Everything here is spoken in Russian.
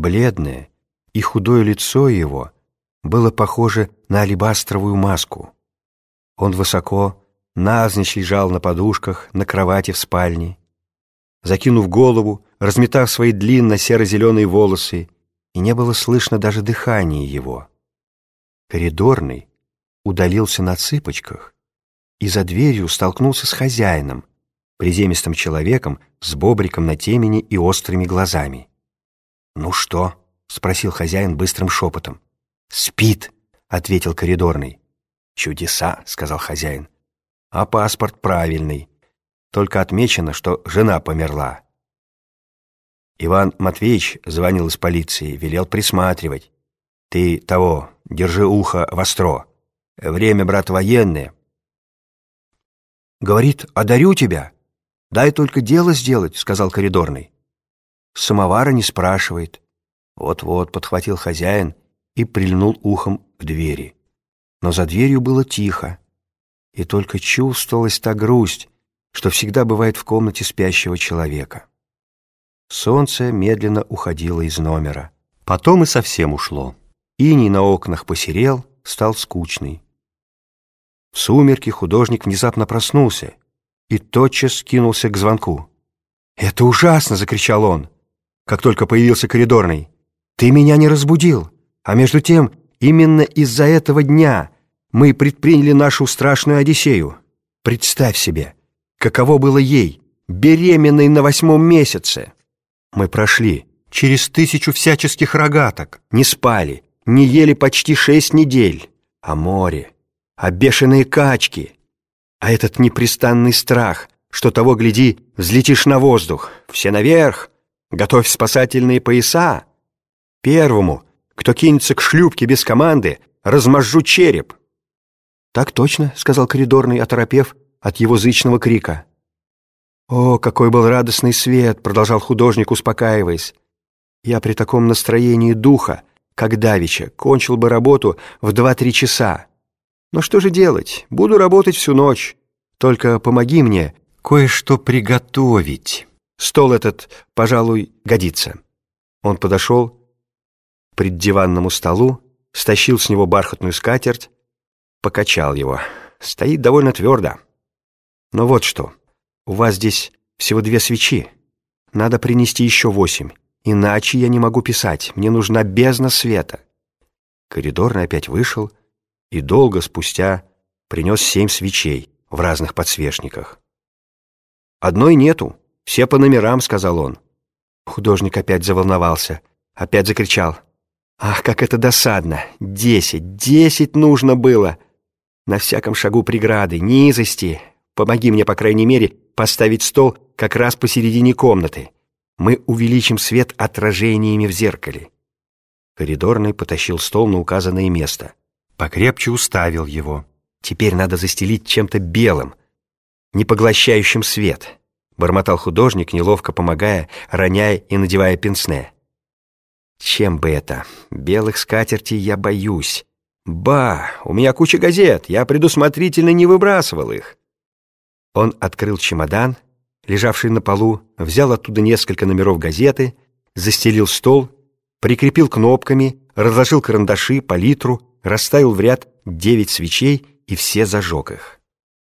Бледное и худое лицо его было похоже на алебастровую маску. Он высоко, навзничь лежал на подушках, на кровати в спальне. Закинув голову, разметав свои длинно-серо-зеленые волосы, и не было слышно даже дыхания его. Коридорный удалился на цыпочках и за дверью столкнулся с хозяином, приземистым человеком с бобриком на темени и острыми глазами. «Ну что?» — спросил хозяин быстрым шепотом. «Спит», — ответил коридорный. «Чудеса», — сказал хозяин. «А паспорт правильный. Только отмечено, что жена померла». Иван Матвеевич звонил из полиции, велел присматривать. «Ты того, держи ухо востро. Время, брат, военное». «Говорит, одарю тебя. Дай только дело сделать», — сказал коридорный. Самовара не спрашивает. Вот-вот подхватил хозяин и прильнул ухом к двери. Но за дверью было тихо, и только чувствовалась та грусть, что всегда бывает в комнате спящего человека. Солнце медленно уходило из номера. Потом и совсем ушло. Иней на окнах посерел, стал скучный. В сумерки художник внезапно проснулся и тотчас кинулся к звонку. «Это ужасно!» — закричал он как только появился коридорный. «Ты меня не разбудил, а между тем именно из-за этого дня мы предприняли нашу страшную Одиссею. Представь себе, каково было ей, беременной на восьмом месяце. Мы прошли через тысячу всяческих рогаток, не спали, не ели почти шесть недель. А море, а бешеные качки, а этот непрестанный страх, что того, гляди, взлетишь на воздух, все наверх, Готовь спасательные пояса. Первому, кто кинется к шлюпке без команды, размажу череп. Так точно, сказал коридорный, оторопев от его зычного крика. О, какой был радостный свет, продолжал художник, успокаиваясь. Я при таком настроении духа, как давеча, кончил бы работу в два-три часа. Но что же делать? Буду работать всю ночь. Только помоги мне кое-что приготовить. Стол этот, пожалуй, годится. Он подошел к преддиванному столу, стащил с него бархатную скатерть, покачал его. Стоит довольно твердо. Но вот что, у вас здесь всего две свечи. Надо принести еще восемь. Иначе я не могу писать. Мне нужна бездна света. Коридорный опять вышел и долго спустя принес семь свечей в разных подсвечниках. Одной нету, «Все по номерам», — сказал он. Художник опять заволновался, опять закричал. «Ах, как это досадно! Десять, десять нужно было! На всяком шагу преграды, низости. Помоги мне, по крайней мере, поставить стол как раз посередине комнаты. Мы увеличим свет отражениями в зеркале». Коридорный потащил стол на указанное место. Покрепче уставил его. Теперь надо застелить чем-то белым, не поглощающим свет бормотал художник, неловко помогая, роняя и надевая пенсне. Чем бы это? Белых скатертей я боюсь. Ба, у меня куча газет, я предусмотрительно не выбрасывал их. Он открыл чемодан, лежавший на полу, взял оттуда несколько номеров газеты, застелил стол, прикрепил кнопками, разложил карандаши, палитру, расставил в ряд девять свечей и все зажег их.